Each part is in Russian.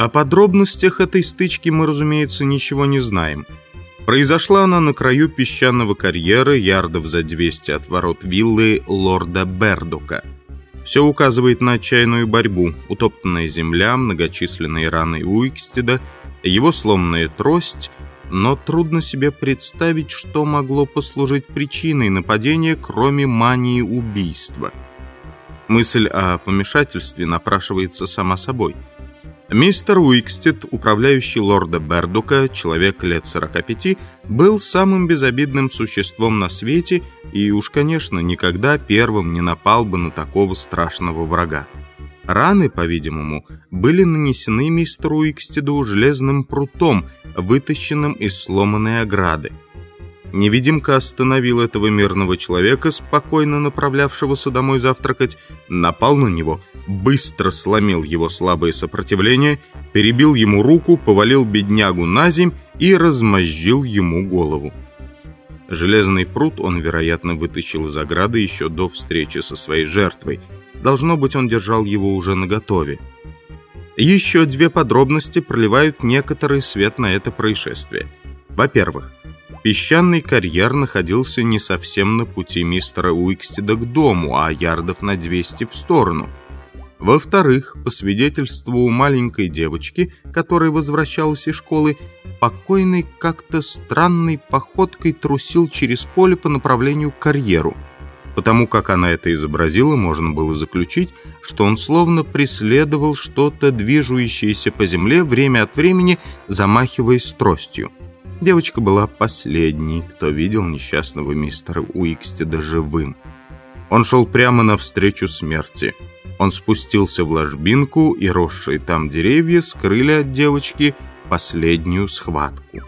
О подробностях этой стычки мы, разумеется, ничего не знаем. Произошла она на краю песчаного карьера, ярдов за 200 от ворот виллы лорда Бердука. Все указывает на отчаянную борьбу, утоптанная земля, многочисленные раны Уикстеда, его сломанная трость, но трудно себе представить, что могло послужить причиной нападения, кроме мании убийства. Мысль о помешательстве напрашивается сама собой – Мистер Уикстед, управляющий лорда Бердука, человек лет 45, был самым безобидным существом на свете и уж, конечно, никогда первым не напал бы на такого страшного врага. Раны, по-видимому, были нанесены мистеру Уикстеду железным прутом, вытащенным из сломанной ограды. Невидимка остановил этого мирного человека, спокойно направлявшегося домой завтракать, напал на него, быстро сломил его слабое сопротивление, перебил ему руку, повалил беднягу на земь и размозжил ему голову. Железный пруд он, вероятно, вытащил из ограды еще до встречи со своей жертвой. Должно быть, он держал его уже наготове. Еще две подробности проливают некоторый свет на это происшествие. Во-первых, Песчаный карьер находился не совсем на пути мистера Уикстеда к дому, а ярдов на 200 в сторону. Во-вторых, по свидетельству маленькой девочки, которая возвращалась из школы, покойный как-то странной походкой трусил через поле по направлению к карьеру. Потому как она это изобразила, можно было заключить, что он словно преследовал что-то, движущееся по земле, время от времени замахиваясь тростью. Девочка была последней, кто видел несчастного мистера Уикстеда живым. Он шел прямо навстречу смерти. Он спустился в ложбинку, и росшие там деревья скрыли от девочки последнюю схватку.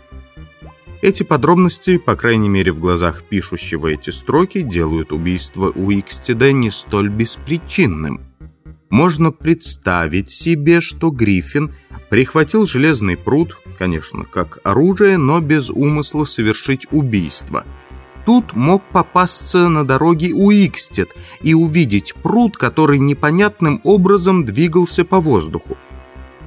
Эти подробности, по крайней мере в глазах пишущего эти строки, делают убийство Уикстеда не столь беспричинным. Можно представить себе, что Гриффин прихватил железный пруд, конечно, как оружие, но без умысла совершить убийство. Тут мог попасться на дороге Уикстед и увидеть пруд, который непонятным образом двигался по воздуху.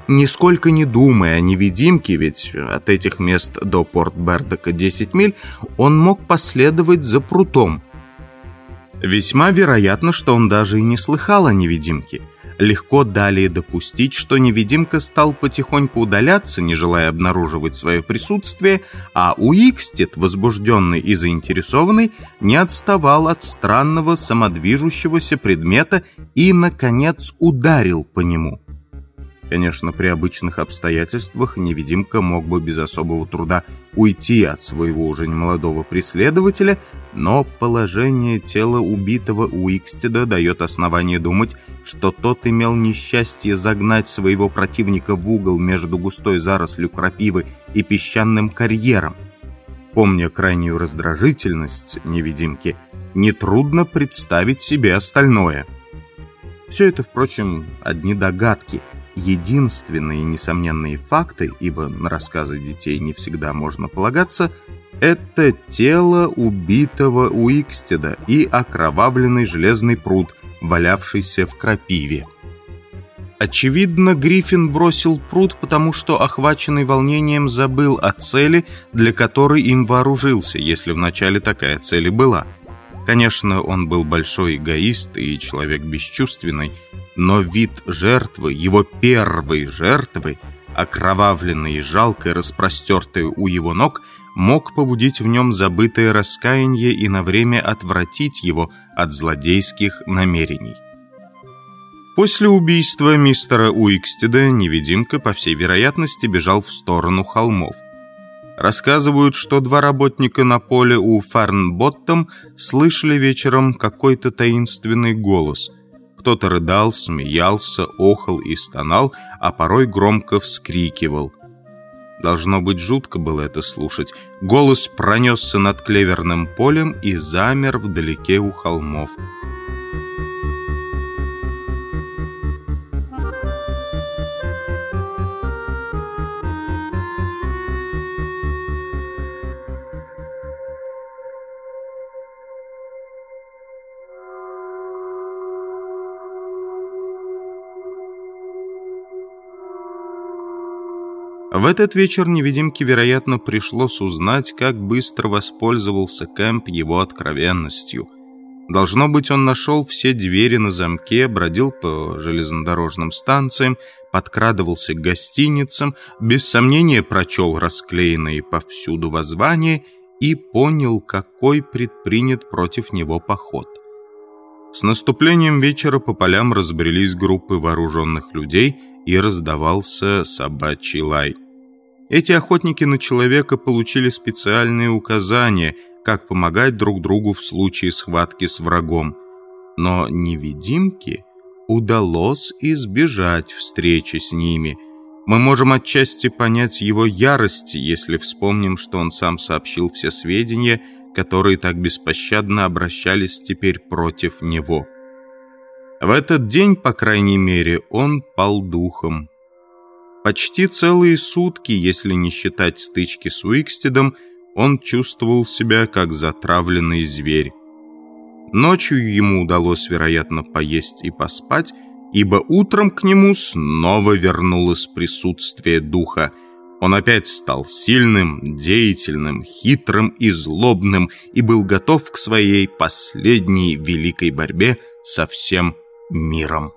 Нисколько не думая о невидимке, ведь от этих мест до порт Бердока 10 миль, он мог последовать за прутом. Весьма вероятно, что он даже и не слыхал о невидимке – Легко далее допустить, что невидимка стал потихоньку удаляться, не желая обнаруживать свое присутствие, а Уикстед, возбужденный и заинтересованный, не отставал от странного самодвижущегося предмета и, наконец, ударил по нему. Конечно, при обычных обстоятельствах невидимка мог бы без особого труда уйти от своего уже немолодого преследователя, но положение тела убитого Уикстеда дает основание думать, что тот имел несчастье загнать своего противника в угол между густой зарослью крапивы и песчаным карьером. Помня крайнюю раздражительность невидимки, нетрудно представить себе остальное. Все это, впрочем, одни догадки – единственные несомненные факты, ибо на рассказы детей не всегда можно полагаться, это тело убитого Уикстеда и окровавленный железный пруд, валявшийся в крапиве. Очевидно, Гриффин бросил пруд, потому что, охваченный волнением, забыл о цели, для которой им вооружился, если вначале такая цель и была. Конечно, он был большой эгоист и человек бесчувственный, но вид жертвы, его первой жертвы, окровавленной и жалкой, распростертой у его ног, мог побудить в нем забытое раскаяние и на время отвратить его от злодейских намерений. После убийства мистера Уикстеда невидимка, по всей вероятности, бежал в сторону холмов. Рассказывают, что два работника на поле у Фарнботтом слышали вечером какой-то таинственный голос – кто-то рыдал, смеялся, охал и стонал, а порой громко вскрикивал. Должно быть, жутко было это слушать. Голос пронесся над клеверным полем и замер вдалеке у холмов. В этот вечер невидимке, вероятно, пришлось узнать, как быстро воспользовался Кэмп его откровенностью. Должно быть, он нашел все двери на замке, бродил по железнодорожным станциям, подкрадывался к гостиницам, без сомнения прочел расклеенные повсюду воззвания и понял, какой предпринят против него поход. С наступлением вечера по полям разбрелись группы вооруженных людей и раздавался собачий лай. Эти охотники на человека получили специальные указания, как помогать друг другу в случае схватки с врагом. Но невидимке удалось избежать встречи с ними. Мы можем отчасти понять его ярость, если вспомним, что он сам сообщил все сведения, которые так беспощадно обращались теперь против него. В этот день, по крайней мере, он пал духом. Почти целые сутки, если не считать стычки с Уикстедом, он чувствовал себя как затравленный зверь. Ночью ему удалось, вероятно, поесть и поспать, ибо утром к нему снова вернулось присутствие духа – он опять стал сильным, деятельным, хитрым и злобным и был готов к своей последней великой борьбе со всем миром.